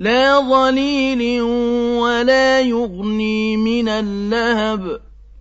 لَّا ظَلِيلٍ وَلَا يُغْنِي مِنَ اللَّهَبِ.